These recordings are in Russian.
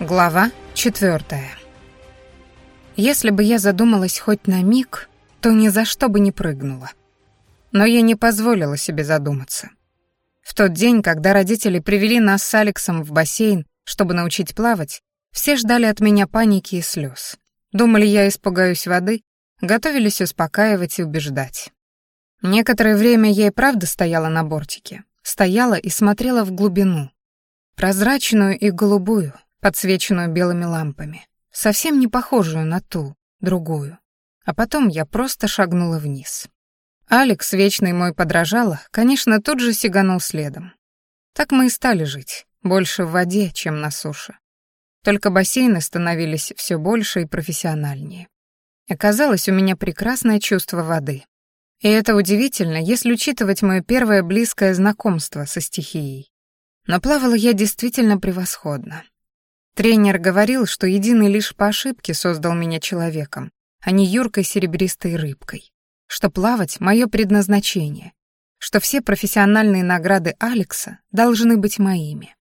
Глава четвертая. Если бы я задумалась хоть на миг, то ни за что бы не прыгнула. Но я не позволила себе задуматься. В тот день, когда родители привели нас с Алексом в бассейн, чтобы научить плавать, все ждали от меня паники и слез. Думали, я испугаюсь воды, готовились успокаивать и убеждать. Некоторое время я и правда стояла на бортике. Стояла и смотрела в глубину. Прозрачную и голубую, подсвеченную белыми лампами, совсем не похожую на ту, другую. А потом я просто шагнула вниз. Алекс, вечный мой подражала, конечно, тут же сиганул следом. Так мы и стали жить, больше в воде, чем на суше. Только бассейны становились все больше и профессиональнее. Оказалось, у меня прекрасное чувство воды. И это удивительно, если учитывать мое первое близкое знакомство со стихией. Но плавала я действительно превосходно. Тренер говорил, что единый лишь по ошибке создал меня человеком, а не юркой серебристой рыбкой. Что плавать — мое предназначение. Что все профессиональные награды Алекса должны быть моими.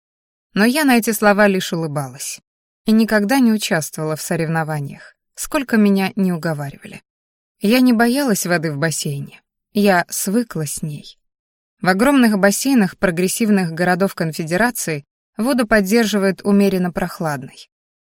Но я на эти слова лишь улыбалась. И никогда не участвовала в соревнованиях, сколько меня не уговаривали. Я не боялась воды в бассейне. Я свыкла с ней. В огромных бассейнах прогрессивных городов Конфедерации Воду поддерживает умеренно прохладной.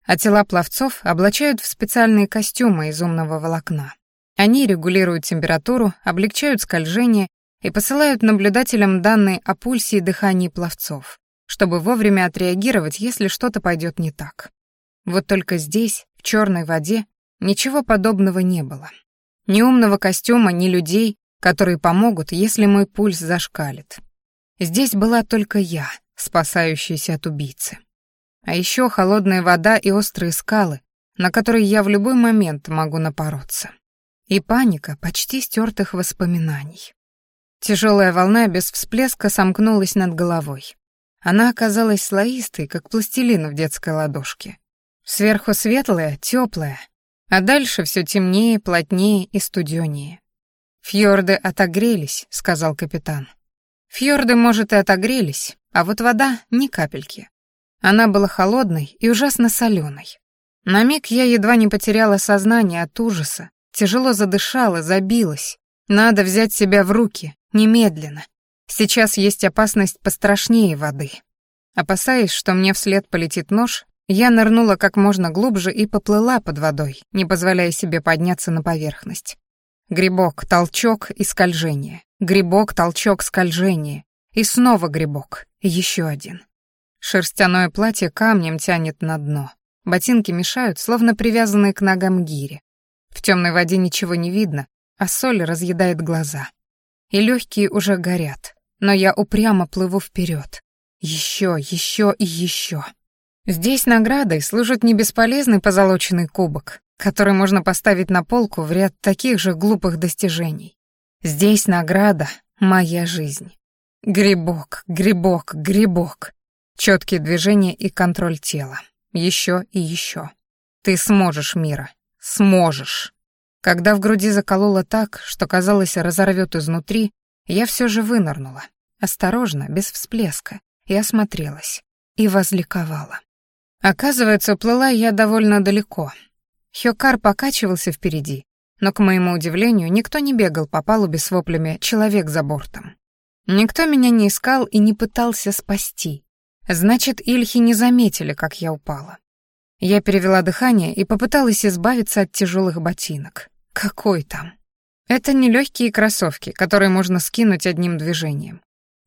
А тела пловцов облачают в специальные костюмы из умного волокна. Они регулируют температуру, облегчают скольжение и посылают наблюдателям данные о пульсе и дыхании пловцов, чтобы вовремя отреагировать, если что-то пойдет не так. Вот только здесь, в черной воде, ничего подобного не было. Ни умного костюма, ни людей, которые помогут, если мой пульс зашкалит. Здесь была только я, спасающийся от убийцы. А еще холодная вода и острые скалы, на которые я в любой момент могу напороться. И паника почти стертых воспоминаний. Тяжелая волна без всплеска сомкнулась над головой. Она оказалась слоистой, как пластилин в детской ладошке. Сверху светлая, теплая, а дальше все темнее, плотнее и студенее. «Фьорды отогрелись», — сказал капитан. «Фьорды, может, и отогрелись, а вот вода — ни капельки. Она была холодной и ужасно соленой. На миг я едва не потеряла сознание от ужаса, тяжело задышала, забилась. Надо взять себя в руки, немедленно. Сейчас есть опасность пострашнее воды. Опасаясь, что мне вслед полетит нож, я нырнула как можно глубже и поплыла под водой, не позволяя себе подняться на поверхность. Грибок, толчок и скольжение. Грибок, толчок, скольжение. И снова грибок. Еще один. Шерстяное платье камнем тянет на дно. Ботинки мешают, словно привязанные к ногам гири. В темной воде ничего не видно, а соль разъедает глаза. И легкие уже горят, но я упрямо плыву вперед. Еще, еще и еще. Здесь наградой служит не бесполезный позолоченный кубок, который можно поставить на полку в ряд таких же глупых достижений. Здесь награда — моя жизнь. Грибок, грибок, грибок. Четкие движения и контроль тела. Еще и еще. Ты сможешь, Мира. Сможешь. Когда в груди закололо так, что казалось разорвет изнутри, я все же вынырнула. Осторожно, без всплеска. И осмотрелась. И возликовала. Оказывается, плыла я довольно далеко. Хёкар покачивался впереди, но, к моему удивлению, никто не бегал по палубе с воплями «человек за бортом». Никто меня не искал и не пытался спасти. Значит, Ильхи не заметили, как я упала. Я перевела дыхание и попыталась избавиться от тяжелых ботинок. Какой там? Это не легкие кроссовки, которые можно скинуть одним движением.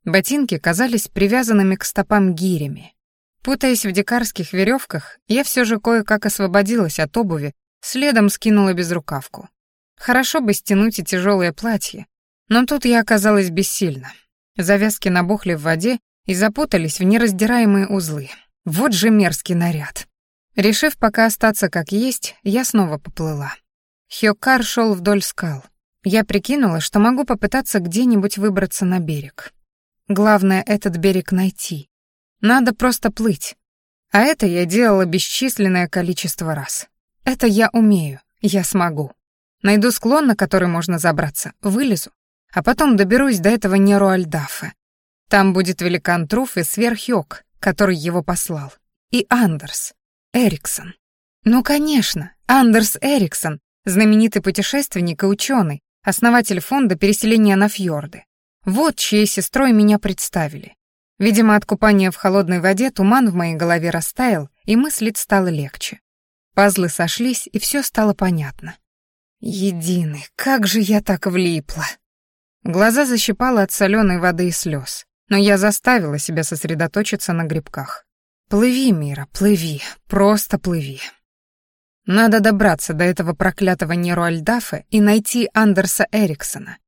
Ботинки казались привязанными к стопам гирями. Путаясь в дикарских веревках, я все же кое-как освободилась от обуви, следом скинула безрукавку. Хорошо бы стянуть и тяжелое платье, но тут я оказалась бессильна. Завязки набухли в воде и запутались в нераздираемые узлы. Вот же мерзкий наряд. Решив пока остаться как есть, я снова поплыла. Хёкар шел вдоль скал. Я прикинула, что могу попытаться где-нибудь выбраться на берег. Главное этот берег найти. Надо просто плыть. А это я делала бесчисленное количество раз. Это я умею, я смогу. Найду склон, на который можно забраться, вылезу, а потом доберусь до этого Неруальдафа. Там будет великан Труф и сверхёк, который его послал. И Андерс. Эриксон. Ну, конечно, Андерс Эриксон, знаменитый путешественник и ученый, основатель фонда переселения на фьорды. Вот чьей сестрой меня представили. Видимо, от купания в холодной воде туман в моей голове растаял, и мыслить стало легче. Пазлы сошлись, и все стало понятно. Единый, как же я так влипла. Глаза защипало от соленой воды и слез, но я заставила себя сосредоточиться на грибках. Плыви, Мира, плыви, просто плыви. Надо добраться до этого проклятого Неру Альдафа и найти Андерса Эриксона.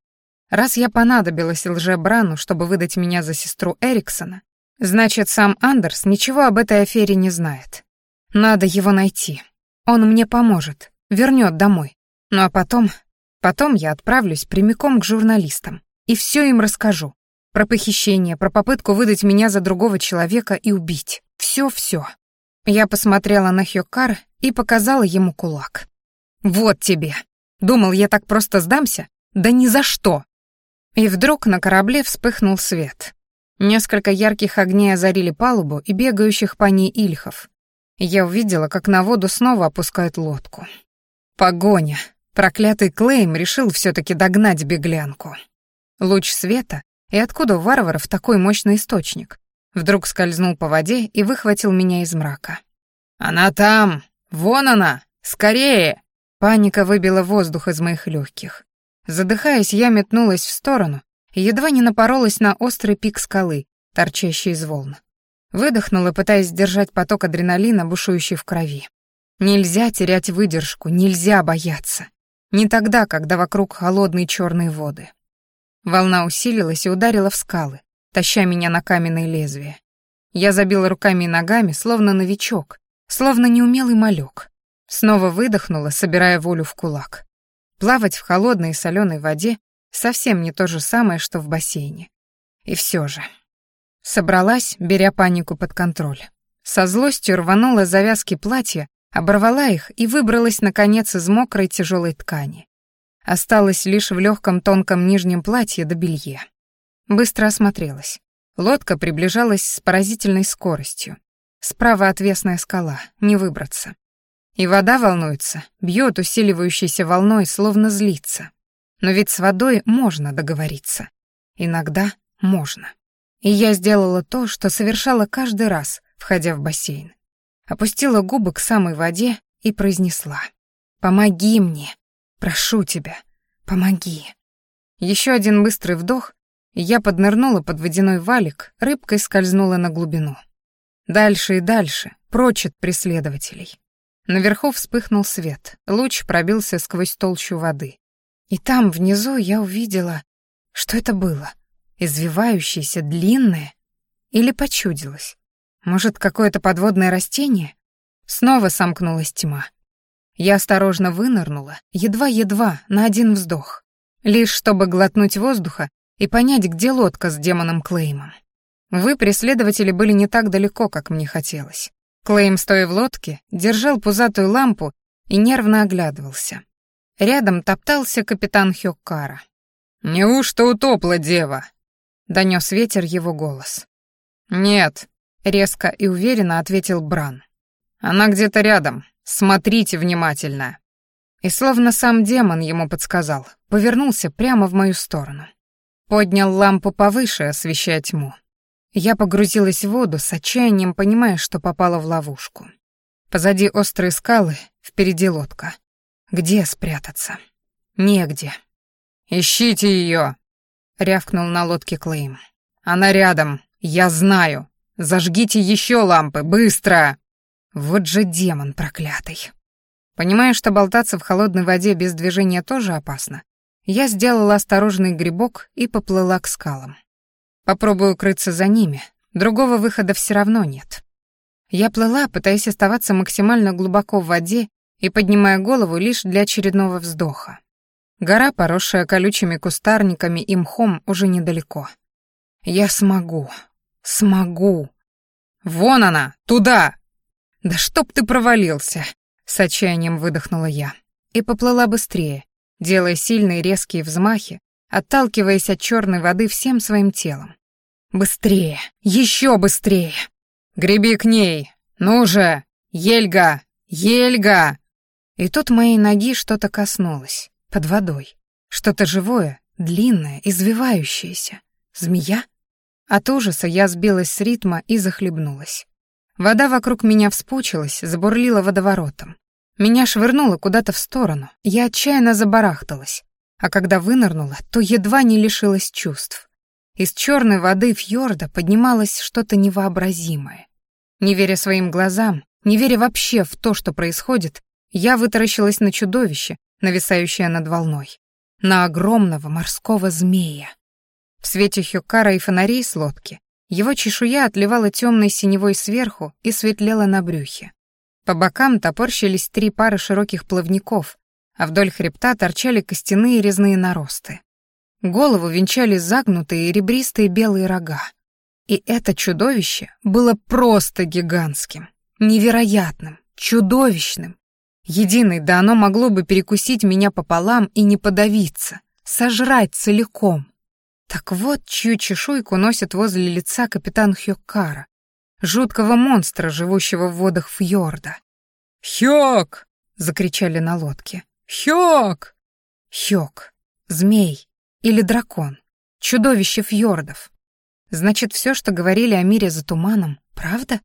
Раз я понадобилась лже-Брану, чтобы выдать меня за сестру Эриксона, значит, сам Андерс ничего об этой афере не знает. Надо его найти. Он мне поможет, вернет домой. Ну а потом... Потом я отправлюсь прямиком к журналистам и все им расскажу. Про похищение, про попытку выдать меня за другого человека и убить. Все-все. Я посмотрела на Хёкар и показала ему кулак. «Вот тебе! Думал, я так просто сдамся? Да ни за что!» И вдруг на корабле вспыхнул свет. Несколько ярких огней озарили палубу и бегающих по ней ильхов. Я увидела, как на воду снова опускают лодку. Погоня. Проклятый Клейм решил все таки догнать беглянку. Луч света, и откуда у варваров такой мощный источник? Вдруг скользнул по воде и выхватил меня из мрака. «Она там! Вон она! Скорее!» Паника выбила воздух из моих легких. Задыхаясь, я метнулась в сторону и едва не напоролась на острый пик скалы, торчащий из волн. Выдохнула, пытаясь сдержать поток адреналина, бушующий в крови. Нельзя терять выдержку, нельзя бояться. Не тогда, когда вокруг холодные черные воды. Волна усилилась и ударила в скалы, таща меня на каменные лезвия. Я забила руками и ногами, словно новичок, словно неумелый малек. Снова выдохнула, собирая волю в кулак. Плавать в холодной и соленой воде совсем не то же самое, что в бассейне. И все же. Собралась, беря панику под контроль. Со злостью рванула завязки платья, оборвала их и выбралась, наконец, из мокрой тяжелой ткани. Осталась лишь в легком тонком нижнем платье до белье. Быстро осмотрелась. Лодка приближалась с поразительной скоростью. Справа отвесная скала, не выбраться. И вода волнуется, бьет усиливающейся волной, словно злится. Но ведь с водой можно договориться. Иногда можно. И я сделала то, что совершала каждый раз, входя в бассейн. Опустила губы к самой воде и произнесла. «Помоги мне! Прошу тебя, помоги!» Еще один быстрый вдох, я поднырнула под водяной валик, рыбкой скользнула на глубину. Дальше и дальше, прочь от преследователей. Наверху вспыхнул свет, луч пробился сквозь толщу воды. И там, внизу, я увидела, что это было. Извивающееся, длинное. Или почудилось. Может, какое-то подводное растение? Снова сомкнулась тьма. Я осторожно вынырнула, едва-едва, на один вздох. Лишь чтобы глотнуть воздуха и понять, где лодка с демоном Клеймом. Вы, преследователи, были не так далеко, как мне хотелось. Клейм, стоя в лодке, держал пузатую лампу и нервно оглядывался. Рядом топтался капитан Хёккара. «Неужто утопла дева?» — донёс ветер его голос. «Нет», — резко и уверенно ответил Бран. «Она где-то рядом. Смотрите внимательно». И словно сам демон ему подсказал, повернулся прямо в мою сторону. Поднял лампу повыше, освещая тьму. Я погрузилась в воду с отчаянием, понимая, что попала в ловушку. Позади острые скалы, впереди лодка. Где спрятаться? Негде. «Ищите ее!» — рявкнул на лодке Клейм. «Она рядом, я знаю. Зажгите еще лампы, быстро!» Вот же демон проклятый. Понимая, что болтаться в холодной воде без движения тоже опасно, я сделала осторожный грибок и поплыла к скалам. Попробую укрыться за ними, другого выхода все равно нет. Я плыла, пытаясь оставаться максимально глубоко в воде и поднимая голову лишь для очередного вздоха. Гора, поросшая колючими кустарниками и мхом, уже недалеко. Я смогу, смогу. Вон она, туда! Да чтоб ты провалился! С отчаянием выдохнула я и поплыла быстрее, делая сильные резкие взмахи, отталкиваясь от черной воды всем своим телом. «Быстрее! Еще быстрее!» «Греби к ней! Ну же! «Ельга! Ельга!» И тут моей ноги что-то коснулось, под водой. Что-то живое, длинное, извивающееся. Змея? От ужаса я сбилась с ритма и захлебнулась. Вода вокруг меня вспучилась, забурлила водоворотом. Меня швырнуло куда-то в сторону, я отчаянно забарахталась, а когда вынырнула, то едва не лишилась чувств. Из черной воды фьорда поднималось что-то невообразимое. Не веря своим глазам, не веря вообще в то, что происходит, я вытаращилась на чудовище, нависающее над волной. На огромного морского змея. В свете хюкара и фонарей с лодки его чешуя отливала темной синевой сверху и светлела на брюхе. По бокам топорщились три пары широких плавников, а вдоль хребта торчали костяные резные наросты. Голову венчали загнутые ребристые белые рога. И это чудовище было просто гигантским, невероятным, чудовищным. Единый, да оно могло бы перекусить меня пополам и не подавиться, сожрать целиком. Так вот, чью чешуйку носит возле лица капитан Хёккара, жуткого монстра, живущего в водах фьорда. «Хёк!» — закричали на лодке. «Хёк!» Хёк. Змей. Или дракон. Чудовище фьордов. Значит, все, что говорили о мире за туманом, правда?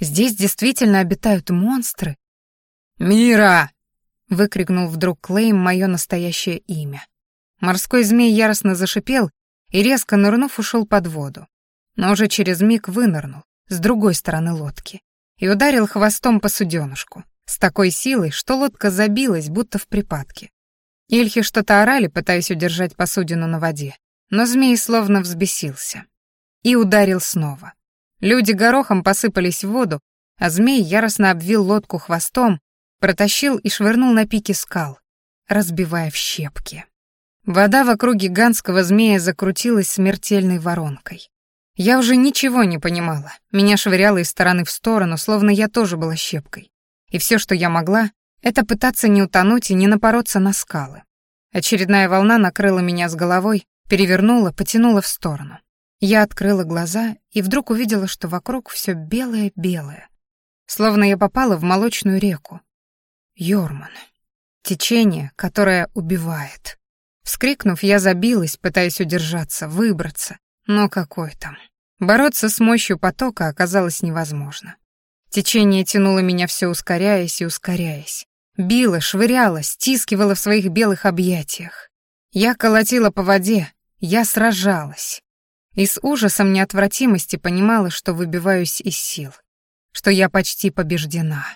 Здесь действительно обитают монстры? «Мира!» — выкрикнул вдруг Клейм мое настоящее имя. Морской змей яростно зашипел и, резко нырнув, ушел под воду. Но уже через миг вынырнул с другой стороны лодки и ударил хвостом по суденышку с такой силой, что лодка забилась, будто в припадке. Ильхи что-то орали, пытаясь удержать посудину на воде, но змей словно взбесился. И ударил снова. Люди горохом посыпались в воду, а змей яростно обвил лодку хвостом, протащил и швырнул на пике скал, разбивая в щепки. Вода вокруг гигантского змея закрутилась смертельной воронкой. Я уже ничего не понимала. Меня швыряло из стороны в сторону, словно я тоже была щепкой. И все, что я могла, это пытаться не утонуть и не напороться на скалы. Очередная волна накрыла меня с головой, перевернула, потянула в сторону. Я открыла глаза и вдруг увидела, что вокруг все белое-белое. Словно я попала в молочную реку. Йорман. Течение, которое убивает. Вскрикнув, я забилась, пытаясь удержаться, выбраться. Но какой там. Бороться с мощью потока оказалось невозможно. Течение тянуло меня все ускоряясь и ускоряясь. Било, швыряло, стискивало в своих белых объятиях. Я колотила по воде, я сражалась. И с ужасом неотвратимости понимала, что выбиваюсь из сил, что я почти побеждена.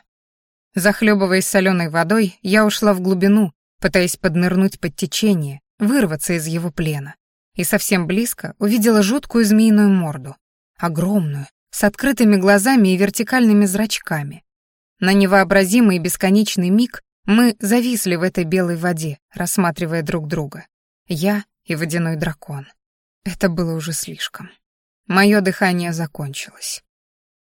Захлебываясь соленой водой, я ушла в глубину, пытаясь поднырнуть под течение, вырваться из его плена. И совсем близко увидела жуткую змеиную морду, огромную, с открытыми глазами и вертикальными зрачками. На невообразимый бесконечный миг мы зависли в этой белой воде, рассматривая друг друга. Я и водяной дракон. Это было уже слишком. Мое дыхание закончилось.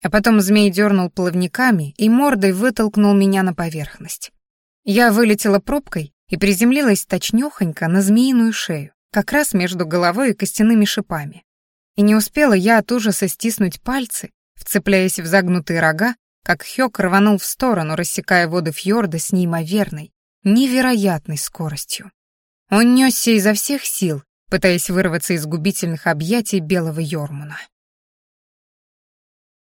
А потом змей дернул плавниками и мордой вытолкнул меня на поверхность. Я вылетела пробкой и приземлилась точнёхонько на змеиную шею, как раз между головой и костяными шипами. И не успела я от ужаса стиснуть пальцы, вцепляясь в загнутые рога, как Хёк рванул в сторону, рассекая воды фьорда с неимоверной, невероятной скоростью. Он нёсся изо всех сил, пытаясь вырваться из губительных объятий белого Йормуна.